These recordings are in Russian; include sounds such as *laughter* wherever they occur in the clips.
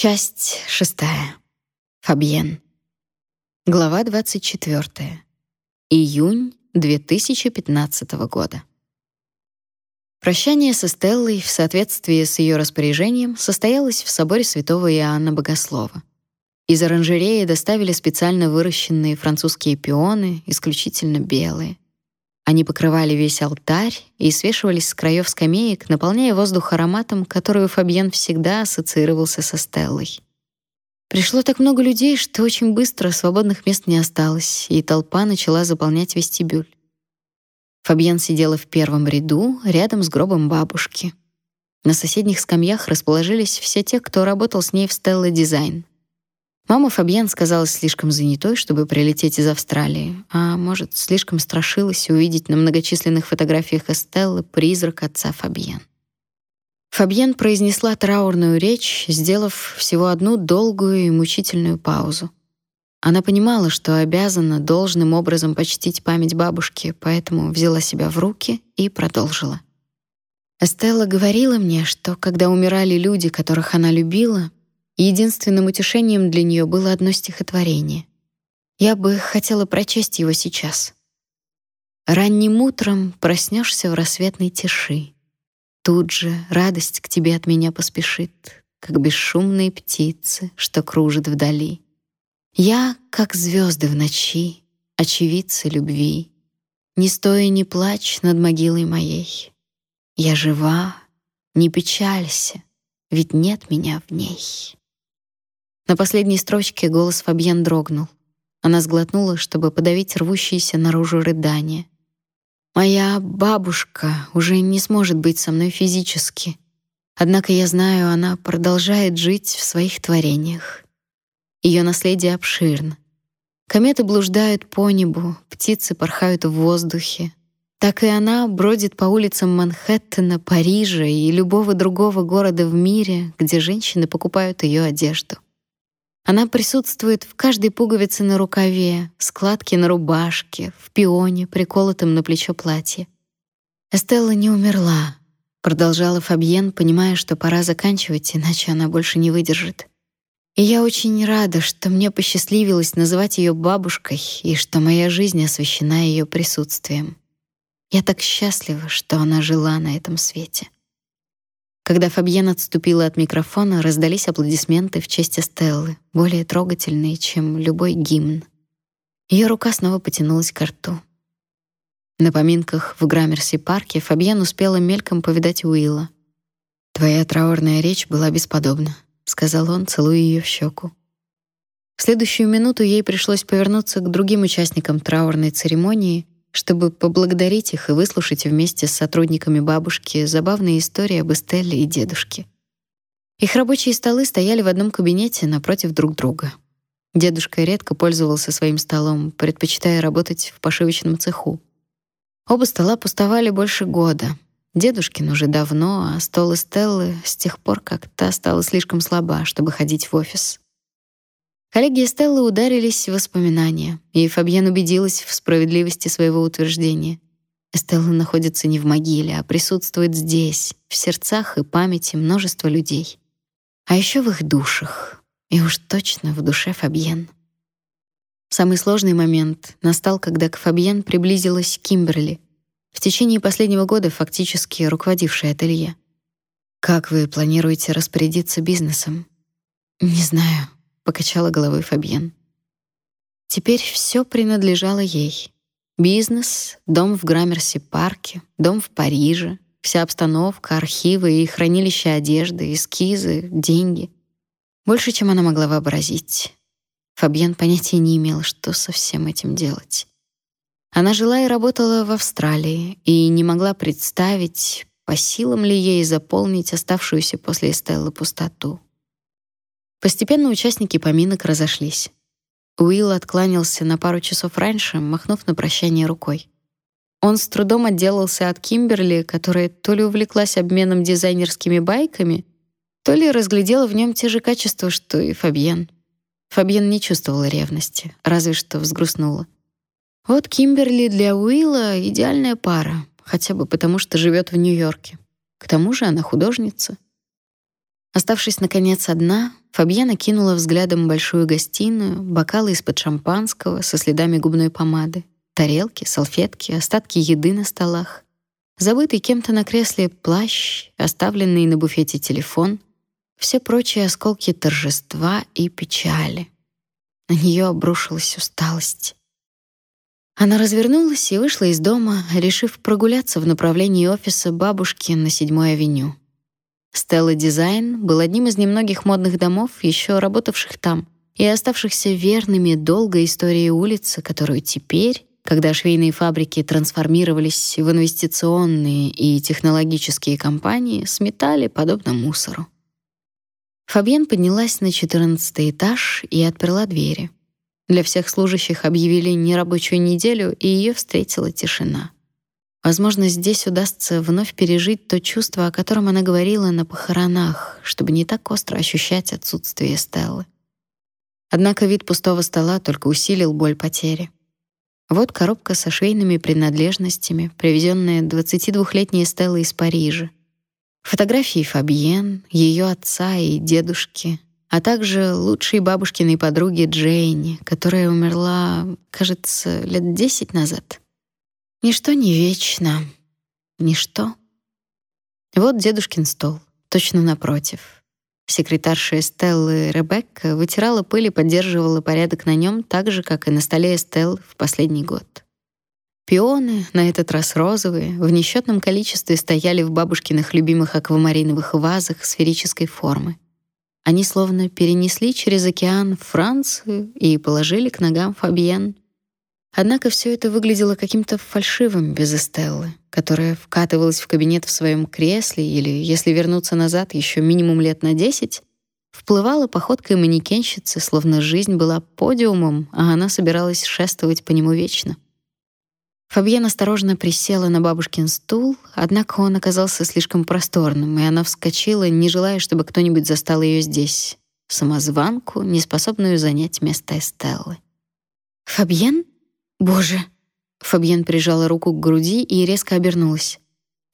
Часть шестая. Фабьен. Глава 24. Июнь 2015 года. Прощание со Стеллой в соответствии с ее распоряжением состоялось в соборе Святого Иоанна Богослова. Из оранжереи доставили специально выращенные французские пионы, исключительно белые. Они покрывали весь алтарь и свешивались с краев скамеек, наполняя воздух ароматом, который у Фабьен всегда ассоциировался со Стеллой. Пришло так много людей, что очень быстро свободных мест не осталось, и толпа начала заполнять вестибюль. Фабьен сидела в первом ряду, рядом с гробом бабушки. На соседних скамьях расположились все те, кто работал с ней в Stella Design. Мама Фабьен сказалась слишком занятой, чтобы прилететь из Австралии, а может, слишком страшилась увидеть на многочисленных фотографиях Эстеллы призрак отца Фабьен. Фабьен произнесла траурную речь, сделав всего одну долгую и мучительную паузу. Она понимала, что обязана должным образом почтить память бабушки, поэтому взяла себя в руки и продолжила. Эстелла говорила мне, что когда умирали люди, которых она любила, Единственным утешением для нее было одно стихотворение. Я бы хотела прочесть его сейчас. Ранним утром проснешься в рассветной тиши. Тут же радость к тебе от меня поспешит, как бесшумные птицы, что кружат вдали. Я, как звезды в ночи, очевидцы любви. Не стоя, не плачь над могилой моей. Я жива, не печалься, ведь нет меня в ней. На последней строчке голос Фабьен дрогнул. Она сглотнула, чтобы подавить рвущиеся наружу рыдания. Моя бабушка уже не сможет быть со мной физически. Однако я знаю, она продолжает жить в своих творениях. Ее наследие обширно. Кометы блуждают по небу, птицы порхают в воздухе. Так и она бродит по улицам Манхэттена, Парижа и любого другого города в мире, где женщины покупают ее одежду. Она присутствует в каждой пуговице на рукаве, складке на рубашке, в пионе, приколотом на плечо платья. Эстелла не умерла, продолжала Фабьен, понимая, что пора заканчивать, иначе она больше не выдержит. И я очень рада, что мне посчастливилось называть ее бабушкой и что моя жизнь освящена ее присутствием. Я так счастлива, что она жила на этом свете. Когда Фабьен отступила от микрофона, раздались аплодисменты в честь Стеллы, более трогательные, чем любой гимн. Ее рука снова потянулась к рту. На поминках в Граммерси-парке Фабьен успела мельком повидать Уилла. «Твоя траурная речь была бесподобна», — сказал он, целуя ее в щеку. В следующую минуту ей пришлось повернуться к другим участникам траурной церемонии — чтобы поблагодарить их и выслушать вместе с сотрудниками бабушки забавные истории об Эстелле и дедушке. Их рабочие столы стояли в одном кабинете напротив друг друга. Дедушка редко пользовался своим столом, предпочитая работать в пошивочном цеху. Оба стола пустовали больше года. Дедушкин уже давно, а стол Эстеллы с тех пор, как та стала слишком слаба, чтобы ходить в офис. Коллеги Стеллы ударились в воспоминания, и Фабьен убедилась в справедливости своего утверждения. Стелла находится не в могиле, а присутствует здесь, в сердцах и памяти множества людей. А еще в их душах, и уж точно в душе Фабьен. Самый сложный момент настал, когда к Фабьен приблизилась Кимберли, в течение последнего года фактически руководившая ателье. «Как вы планируете распорядиться бизнесом?» «Не знаю», покачала головой Фабьен. Теперь все принадлежало ей. Бизнес, дом в Граммерси-парке, дом в Париже, вся обстановка, архивы и хранилище одежды, эскизы, деньги. Больше, чем она могла вообразить. Фабьен понятия не имел, что со всем этим делать. Она жила и работала в Австралии и не могла представить, по силам ли ей заполнить оставшуюся после Эстеллы пустоту. Постепенно участники поминок разошлись. Уилл откланялся на пару часов раньше, махнув на прощание рукой. Он с трудом отделался от Кимберли, которая то ли увлеклась обменом дизайнерскими байками, то ли разглядела в нем те же качества, что и Фабьен. Фабьен не чувствовала ревности, разве что взгрустнула. Вот Кимберли для Уилла идеальная пара, хотя бы потому, что живет в Нью-Йорке. К тому же она художница. Оставшись наконец одна, Фабьена кинула взглядом большую гостиную, бокалы из-под шампанского со следами губной помады, тарелки, салфетки, остатки еды на столах, забытый кем-то на кресле плащ, оставленный на буфете телефон, все прочие осколки торжества и печали. На нее обрушилась усталость. Она развернулась и вышла из дома, решив прогуляться в направлении офиса бабушки на 7-й авеню. Стелла Дизайн был одним из немногих модных домов, еще работавших там, и оставшихся верными долгой истории улицы, которую теперь, когда швейные фабрики трансформировались в инвестиционные и технологические компании, сметали подобно мусору. Фабьен поднялась на четырнадцатый этаж и отперла двери. Для всех служащих объявили нерабочую неделю, и ее встретила тишина. Возможно, здесь удастся вновь пережить то чувство, о котором она говорила на похоронах, чтобы не так остро ощущать отсутствие Стеллы. Однако вид пустого стола только усилил боль потери. Вот коробка со швейными принадлежностями, привезенная 22-летней Стеллой из Парижа. Фотографии Фабьен, ее отца и дедушки, а также лучшей бабушкиной подруги Джейни, которая умерла, кажется, лет десять назад. Ничто не вечно. Ничто. Вот дедушкин стол, точно напротив. Секретарша Эстеллы Ребекка вытирала пыль и поддерживала порядок на нем так же, как и на столе Эстелл в последний год. Пионы, на этот раз розовые, в несчетном количестве стояли в бабушкиных любимых аквамариновых вазах сферической формы. Они словно перенесли через океан Францию и положили к ногам Фабьен. Однако все это выглядело каким-то фальшивым без Эстеллы, которая вкатывалась в кабинет в своем кресле или, если вернуться назад еще минимум лет на десять, вплывала походкой манекенщицы, словно жизнь была подиумом, а она собиралась шествовать по нему вечно. Фабьен осторожно присела на бабушкин стул, однако он оказался слишком просторным, и она вскочила, не желая, чтобы кто-нибудь застал ее здесь, самозванку, неспособную занять место Эстеллы. «Фабьен? Боже!» Фабьен прижала руку к груди и резко обернулась.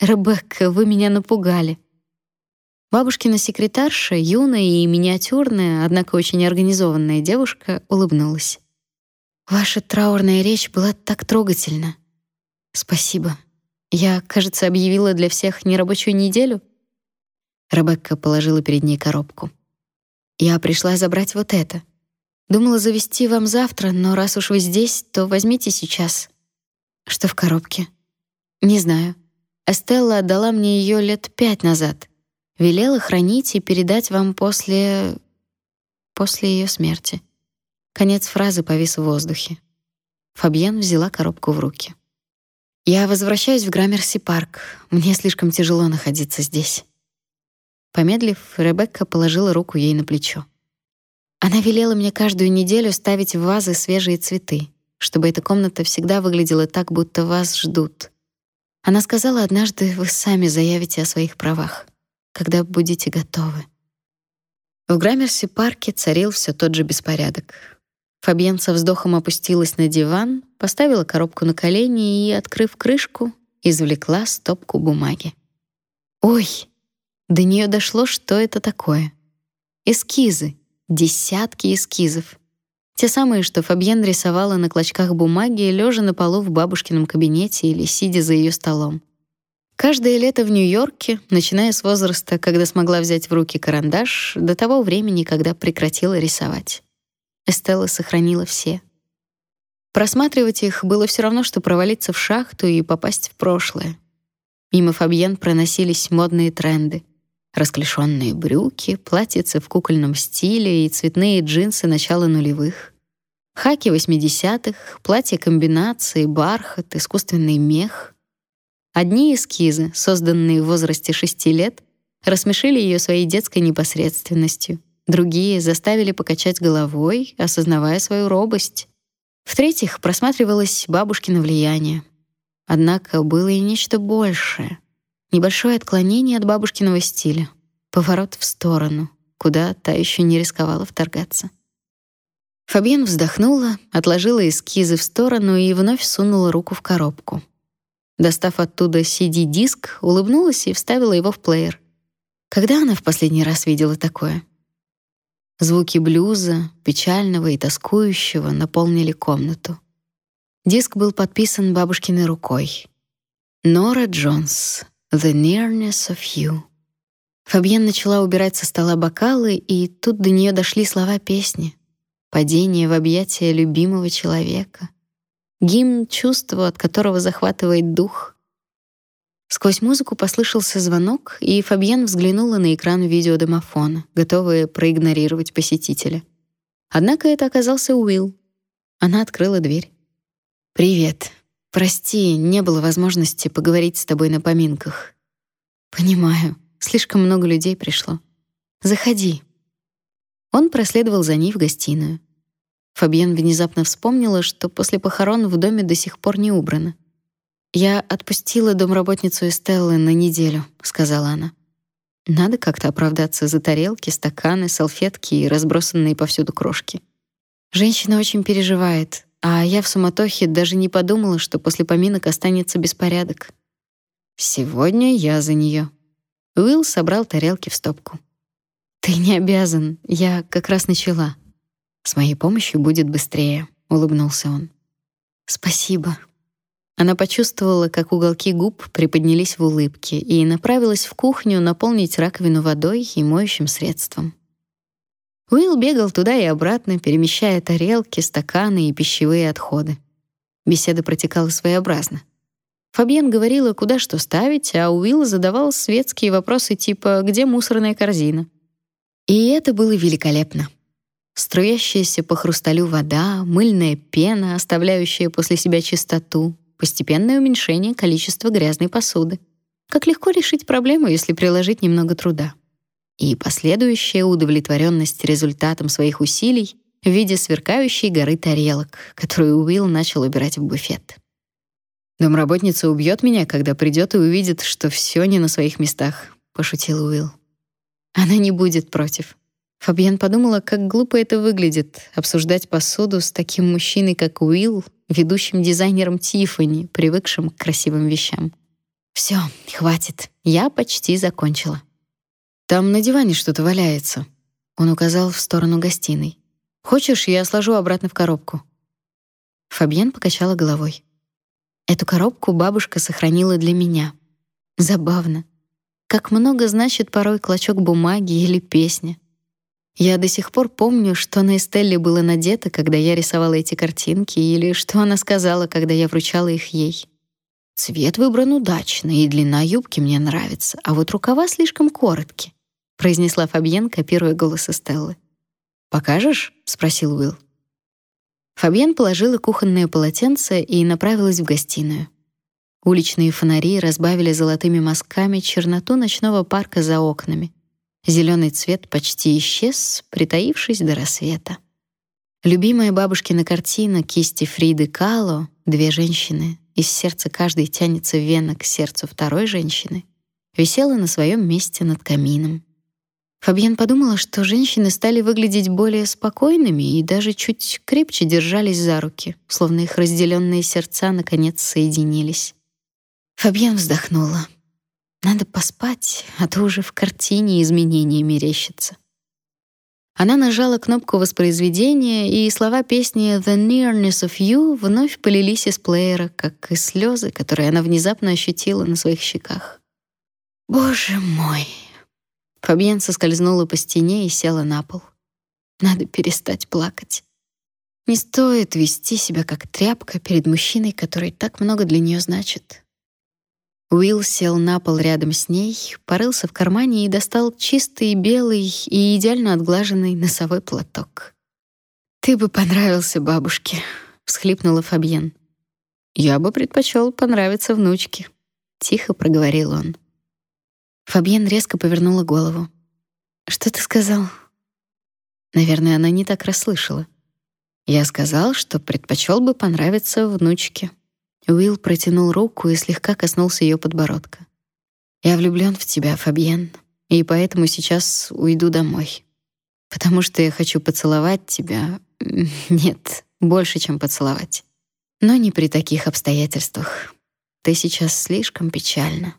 «Ребекка, вы меня напугали!» Бабушкина секретарша, юная и миниатюрная, однако очень организованная девушка, улыбнулась. «Ваша траурная речь была так трогательна. Спасибо. Я, кажется, объявила для всех нерабочую неделю. Ребекка положила перед ней коробку. Я пришла забрать вот это. Думала завести вам завтра, но раз уж вы здесь, то возьмите сейчас. Что в коробке? Не знаю. Эстелла отдала мне ее лет пять назад. Велела хранить и передать вам после после ее смерти. Конец фразы повис в воздухе. Фабьен взяла коробку в руки. Я возвращаюсь в Граммерси-парк. Мне слишком тяжело находиться здесь. Помедлив, Ребекка положила руку ей на плечо. Она велела мне каждую неделю ставить в вазы свежие цветы, чтобы эта комната всегда выглядела так, будто вас ждут. Она сказала однажды, вы сами заявите о своих правах, когда будете готовы. В Граммерси-парке царил все тот же беспорядок. Фабьен со вздохом опустилась на диван, поставила коробку на колени и, открыв крышку, извлекла стопку бумаги. Ой, до нее дошло, что это такое. Эскизы, десятки эскизов. Те самые, что Фабьен рисовала на клочках бумаги, лежа на полу в бабушкином кабинете или сидя за ее столом. Каждое лето в Нью-Йорке, начиная с возраста, когда смогла взять в руки карандаш, до того времени, когда прекратила рисовать. Эстелла сохранила все. Просматривать их было все равно, что провалиться в шахту и попасть в прошлое. Мимо Фабьен проносились модные тренды. Расклешенные брюки, платьица в кукольном стиле и цветные джинсы начала нулевых. Хаки 80-х, платья-комбинации, бархат, искусственный мех. Одни эскизы, созданные в возрасте шести лет, рассмешили ее своей детской непосредственностью — Другие заставили покачать головой, осознавая свою робость. В-третьих, просматривалось бабушкино влияние. Однако было и нечто большее. Небольшое отклонение от бабушкиного стиля. Поворот в сторону, куда та еще не рисковала вторгаться. Фабьен вздохнула, отложила эскизы в сторону и вновь сунула руку в коробку. Достав оттуда CD-диск, улыбнулась и вставила его в плеер. Когда она в последний раз видела такое? Звуки блюза, печального и тоскующего, наполнили комнату. Диск был подписан бабушкиной рукой. Нора Джонс. The nearness of you. Фабьен начала убирать со стола бокалы, и тут до нее дошли слова песни. Падение в объятия любимого человека. Гимн чувства, от которого захватывает дух. Сквозь музыку послышался звонок, и Фабьен взглянула на экран видеодомофона, готовая проигнорировать посетителя. Однако это оказался Уилл. Она открыла дверь. «Привет. Прости, не было возможности поговорить с тобой на поминках». «Понимаю. Слишком много людей пришло. Заходи». Он проследовал за ней в гостиную. Фабьен внезапно вспомнила, что после похорон в доме до сих пор не убрано. «Я отпустила домработницу Эстеллы на неделю», — сказала она. «Надо как-то оправдаться за тарелки, стаканы, салфетки и разбросанные повсюду крошки. Женщина очень переживает, а я в суматохе даже не подумала, что после поминок останется беспорядок. Сегодня я за нее. Уилл собрал тарелки в стопку. «Ты не обязан, я как раз начала. С моей помощью будет быстрее», — улыбнулся он. «Спасибо», она почувствовала, как уголки губ приподнялись в улыбке и направилась в кухню наполнить раковину водой и моющим средством. Уилл бегал туда и обратно, перемещая тарелки, стаканы и пищевые отходы. Беседа протекала своеобразно. Фабьен говорила, куда что ставить, а Уилл задавал светские вопросы типа «Где мусорная корзина?». И это было великолепно. Струящаяся по хрусталю вода, мыльная пена, оставляющая после себя чистоту, постепенное уменьшение количества грязной посуды. Как легко решить проблему, если приложить немного труда. И последующая удовлетворенность результатом своих усилий в виде сверкающей горы тарелок, которую Уилл начал убирать в буфет. «Домработница убьет меня, когда придет и увидит, что все не на своих местах», — пошутил Уилл. «Она не будет против». Фабьен подумала, как глупо это выглядит — обсуждать посуду с таким мужчиной, как Уилл, ведущим дизайнером Тиффани, привыкшим к красивым вещам. Все, хватит. Я почти закончила. Там на диване что-то валяется. Он указал в сторону гостиной. Хочешь, я сложу обратно в коробку? Фабьен покачала головой. Эту коробку бабушка сохранила для меня. Забавно. Как много значит порой клочок бумаги или песня. Я до сих пор помню, что на Эстелле было надето, когда я рисовала эти картинки, или что она сказала, когда я вручала их ей. Цвет выбран удачно, и длина юбки мне нравится, а вот рукава слишком короткие, произнесла Фабьен, копируя голос Эстеллы. Покажешь? спросил Уилл. Фабьен положила кухонное полотенце и направилась в гостиную. Уличные фонари разбавили золотыми мазками черноту ночного парка за окнами. Зеленый цвет почти исчез, притаившись до рассвета. Любимая бабушкина картина кисти Фриды Кало «Две женщины», из сердца каждой тянется вена к сердцу второй женщины, висела на своем месте над камином. Фабьен подумала, что женщины стали выглядеть более спокойными и даже чуть крепче держались за руки, словно их разделенные сердца наконец соединились. Фабьен вздохнула. Надо поспать, а то уже в картине изменения мерещится. Она нажала кнопку воспроизведения, и слова песни «The Nearness of You» вновь полились из плеера, как и слезы, которые она внезапно ощутила на своих щеках. «Боже мой!» Фабьен соскользнула по стене и села на пол. Надо перестать плакать. Не стоит вести себя как тряпка перед мужчиной, который так много для нее значит. Уилл сел на пол рядом с ней, порылся в кармане и достал чистый белый и идеально отглаженный носовой платок. «Ты бы понравился бабушке», — всхлипнула Фабьен. «Я бы предпочел понравиться внучке», — тихо проговорил он. Фабьен резко повернула голову. «Что ты сказал?» Наверное, она не так расслышала. Я сказал, что предпочел бы понравиться внучке. Уилл протянул руку и слегка коснулся ее подбородка. «Я влюблен в тебя, Фабьен, и поэтому сейчас уйду домой. Потому что я хочу поцеловать тебя. *laughs* Нет, больше, чем поцеловать. Но не при таких обстоятельствах. Ты сейчас слишком печальна».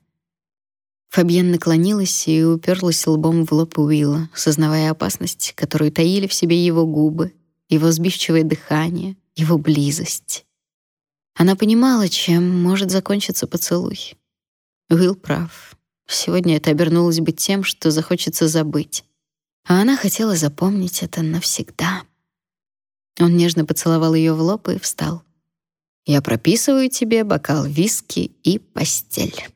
Фабьен наклонилась и уперлась лбом в лоб Уилла, сознавая опасность, которую таили в себе его губы, его сбивчивое дыхание, его близость. Она понимала, чем может закончиться поцелуй. Уилл прав. Сегодня это обернулось бы тем, что захочется забыть. А она хотела запомнить это навсегда. Он нежно поцеловал ее в лоб и встал. «Я прописываю тебе бокал виски и постель».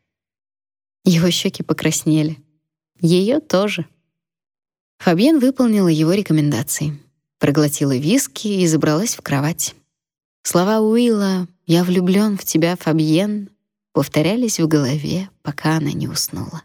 Его щеки покраснели. Ее тоже. Фабьен выполнила его рекомендации. Проглотила виски и забралась в кровать. Слова Уилла «Я влюблён в тебя, Фабьен» повторялись в голове, пока она не уснула.